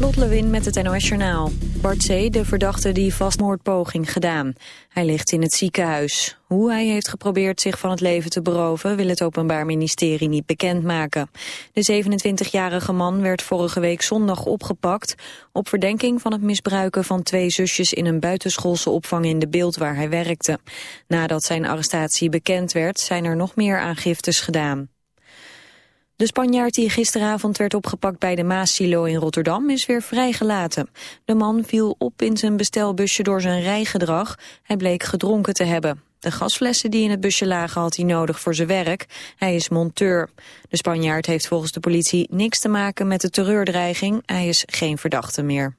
Lot Lewin met het NOS Journaal. Bart C., de verdachte die vastmoordpoging gedaan. Hij ligt in het ziekenhuis. Hoe hij heeft geprobeerd zich van het leven te beroven... wil het Openbaar Ministerie niet bekendmaken. De 27-jarige man werd vorige week zondag opgepakt... op verdenking van het misbruiken van twee zusjes... in een buitenschoolse opvang in de beeld waar hij werkte. Nadat zijn arrestatie bekend werd... zijn er nog meer aangiftes gedaan. De Spanjaard die gisteravond werd opgepakt bij de Maasilo in Rotterdam is weer vrijgelaten. De man viel op in zijn bestelbusje door zijn rijgedrag. Hij bleek gedronken te hebben. De gasflessen die in het busje lagen had hij nodig voor zijn werk. Hij is monteur. De Spanjaard heeft volgens de politie niks te maken met de terreurdreiging. Hij is geen verdachte meer.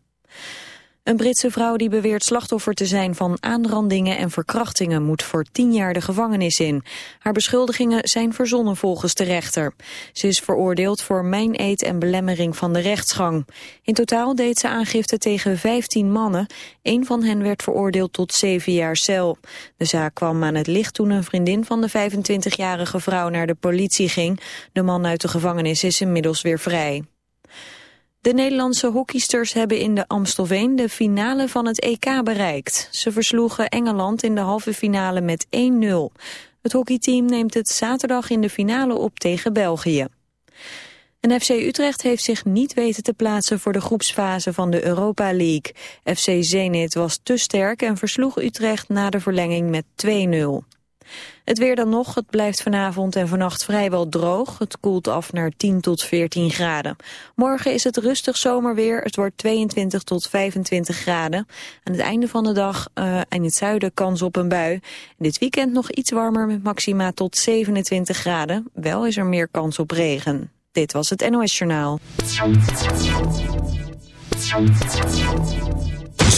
Een Britse vrouw die beweert slachtoffer te zijn van aanrandingen en verkrachtingen moet voor tien jaar de gevangenis in. Haar beschuldigingen zijn verzonnen volgens de rechter. Ze is veroordeeld voor mijn-eet en belemmering van de rechtsgang. In totaal deed ze aangifte tegen 15 mannen. Een van hen werd veroordeeld tot zeven jaar cel. De zaak kwam aan het licht toen een vriendin van de 25-jarige vrouw naar de politie ging. De man uit de gevangenis is inmiddels weer vrij. De Nederlandse hockeysters hebben in de Amstelveen de finale van het EK bereikt. Ze versloegen Engeland in de halve finale met 1-0. Het hockeyteam neemt het zaterdag in de finale op tegen België. En FC Utrecht heeft zich niet weten te plaatsen voor de groepsfase van de Europa League. FC Zenit was te sterk en versloeg Utrecht na de verlenging met 2-0. Het weer dan nog, het blijft vanavond en vannacht vrijwel droog. Het koelt af naar 10 tot 14 graden. Morgen is het rustig zomerweer, het wordt 22 tot 25 graden. Aan het einde van de dag uh, in het zuiden kans op een bui. dit weekend nog iets warmer met maxima tot 27 graden. Wel is er meer kans op regen. Dit was het NOS Journaal.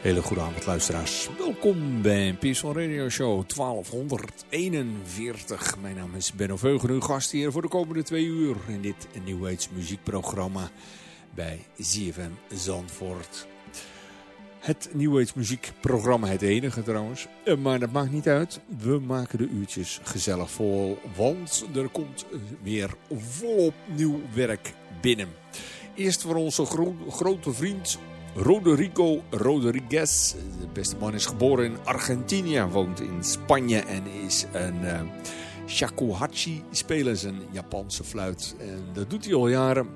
Hele goede avond luisteraars. Welkom bij Peaceful Radio Show 1241. Mijn naam is Benno Veugen, uw gast hier voor de komende twee uur in dit New Age muziekprogramma bij ZFM Zandvoort. Het New Age muziekprogramma, het enige trouwens. Eh, maar dat maakt niet uit. We maken de uurtjes gezellig vol, want er komt weer volop nieuw werk binnen. Eerst voor onze grote vriend Rodrigo Rodriguez. De beste man is geboren in Argentinië, woont in Spanje en is een uh, shakuhachi speler, is een Japanse fluit. En dat doet hij al jaren.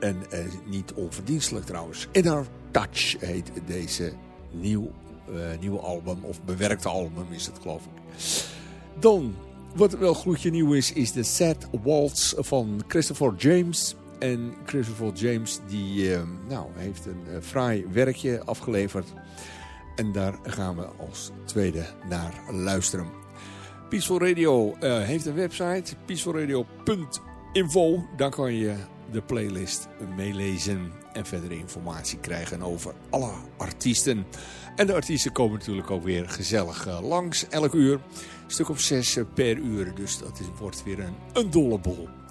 En uh, niet onverdienstelijk trouwens. In Our Touch heet deze nieuw, uh, nieuwe album, of bewerkte album is het geloof ik. Dan, wat wel gloedje nieuw is, is de Sad Waltz van Christopher James... En Christopher James die, uh, nou, heeft een uh, fraai werkje afgeleverd. En daar gaan we als tweede naar luisteren. Peaceful Radio uh, heeft een website, peacefulradio.info. Daar kan je de playlist meelezen en verdere informatie krijgen over alle artiesten. En de artiesten komen natuurlijk ook weer gezellig langs, elk uur. Stuk of zes per uur, dus dat wordt weer een, een dolle bol.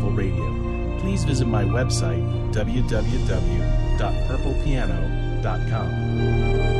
Peaceful Radio. Please visit my website, www.purplepiano.com.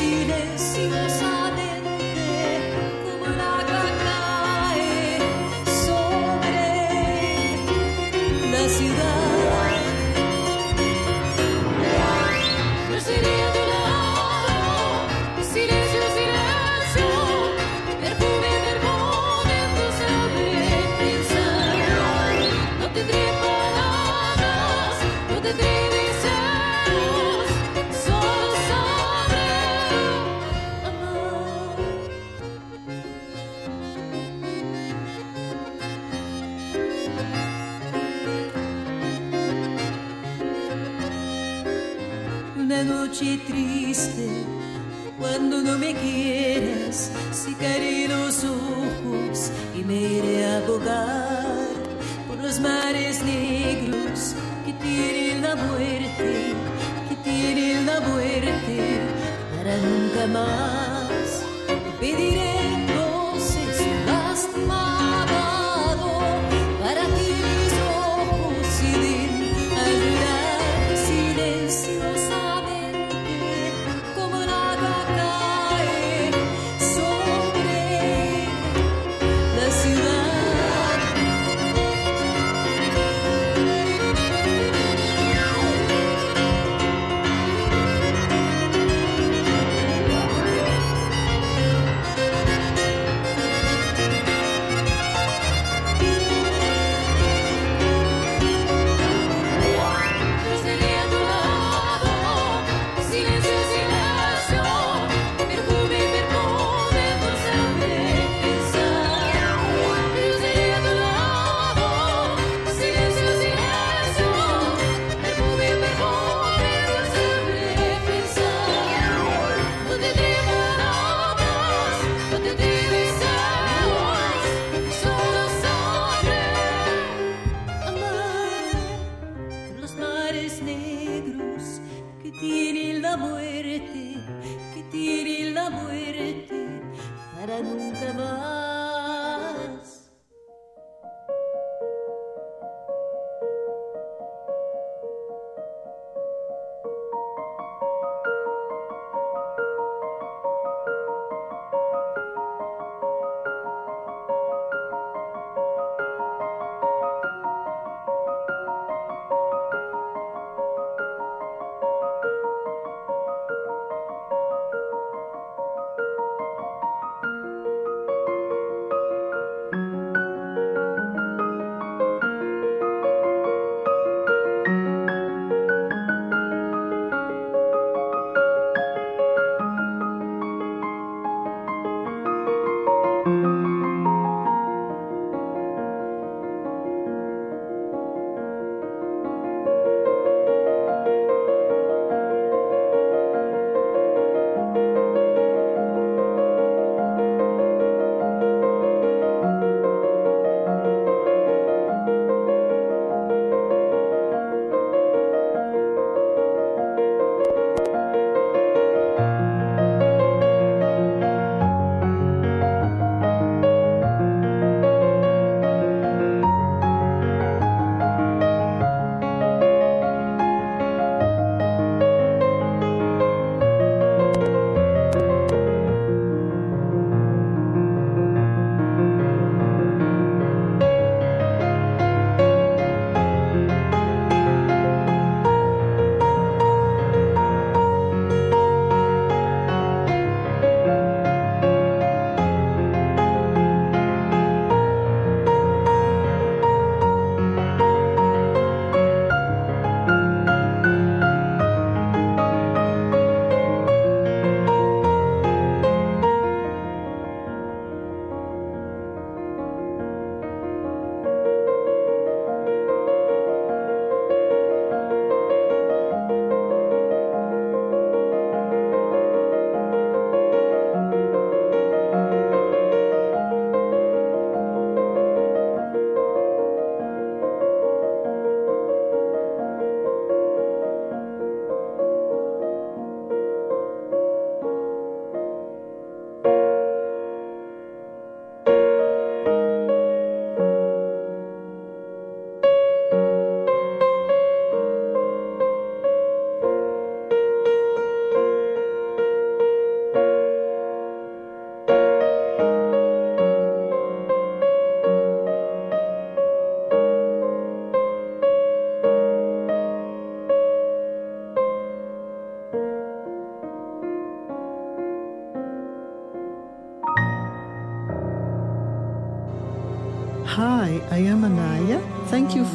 décidé noche triste, cuando no me quieras, secaré los ojos y me iré a abogar por los mares negros que tienen la muerte, que tienen la muerte para nunca más pediré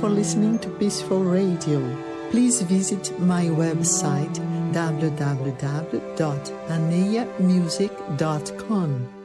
for listening to Peaceful Radio. Please visit my website www.anayamusic.com.